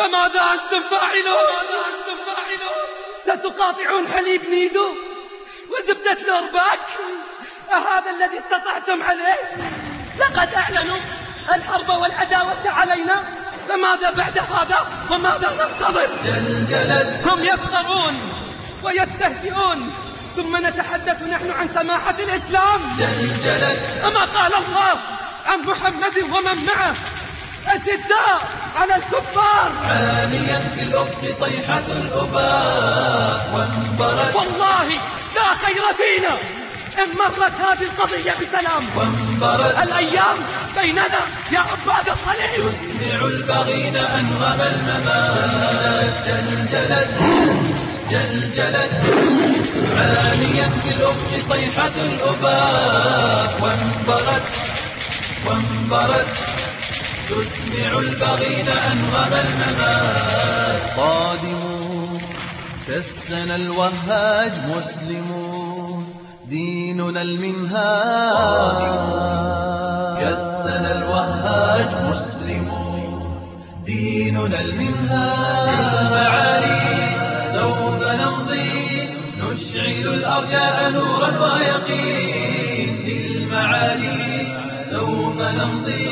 فماذا أنتم فاعلون؟ أنتم فاعلون؟ ستقاطعون حليب نيدو وزبدة نورباك؟ أهذا الذي استطعتم عليه؟ لقد أعلنوا الحرب والعداوة علينا فماذا بعد هذا؟ وماذا ننتظر؟ جلجلت هم يسخرون ويستهزئون ثم نتحدث نحن عن سماحة الإسلام. جلجلت أما قال الله عن محمد ومن معه أشداء على الكفار. عاليا في الأفق صيحة الأباء وانبرت. والله لا خير فينا إن مرت هذه القضية بسلام. وانبرت. الأيام بيننا يا عباد الصليب تسمع البغين أنغم الممات. جلجلت. جلجلت. عاليا في الأفق صيحة الأباء وانبرت. وانبرت. تسمع البغين أنغم الممات قادمون كالسنا الوهاج مسلمون ديننا المنهاج. كالسنا الوهاج مسلمون ديننا المنهاج. للمعالي سوف نمضي نشعل الأرجاء نورا ويقين. نمضي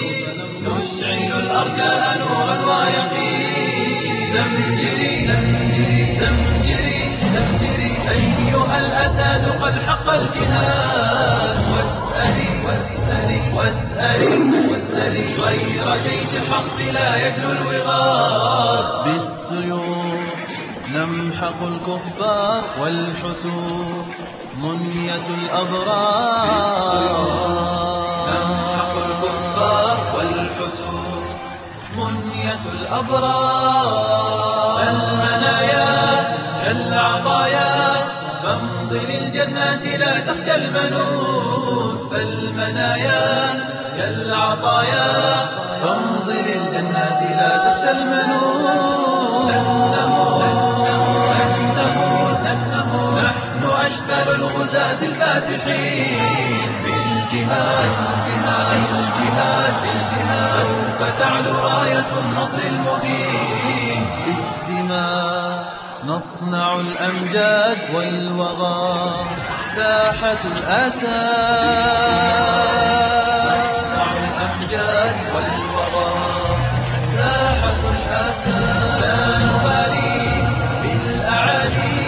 نشعل الأرجاء نورا ويقين زمجري زمجري زمجري زمجري أيها الأسد قد حق الجهاد. واسألي واسألي واسألي واسألي غير جيش الحق لا يجلو الوغاد. بالسيوف نمحق الكفار والحتور منية الأبرار. منية الأبرار. المنايا كالعطايا فامضي للجنات لا تخشى المنون فالمنايا كالعطايا. فامضي للجنات لا تخشى المنون نحن أشبال الغزاة الفاتحين. نصنع الأمجاد والوغى ساحة الأسى. نصنع الأمجاد والوغى ساحة الأسى. لا نبالي بالأعالي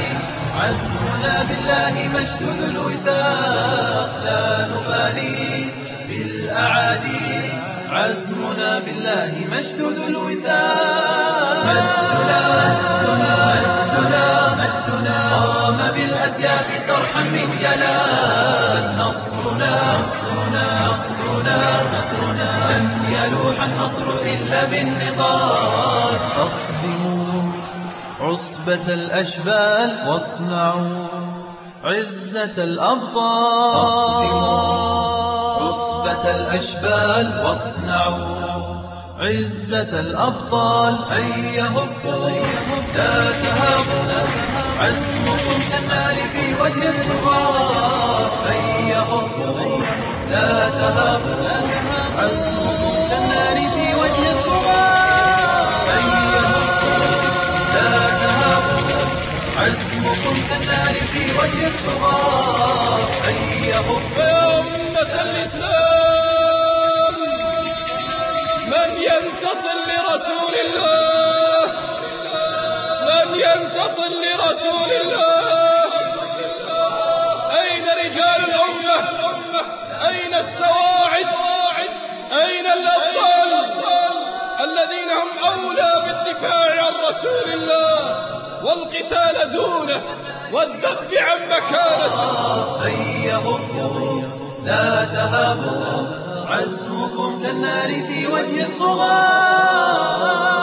عزمنا بالله مشدود الوثاق. لا نبالي بالأعادي. عزمنا بالله مشدود الوثاق. نصرنا نصرنا نصرنا نصرنا. لن يلوح النصر إلا بالنضال أقدموا عصبة الأشبال واصنعوا عزة الأبطال. عصبة الأشبال واصنعوا عزة الأبطال. هيا هبوا لا تهابوا. عزمكم كالنار في وجه هبوا لا تهابوا عزمكم كالنار في وجه هبوا لا تهابوا عزمكم كالنار في وجه هيا هبوا يا أمة الإسلام من ينتصر لرسول الله؟ من ينتصر لرسول الله؟ أين السواعد؟ أين الأبطال الذين هم أولى بالدفاع عن رسول الله والقتال دونه والذب عن مكانته. هيا هبوا لا تهابوا عزمكم كالنار في وجه الطغاة.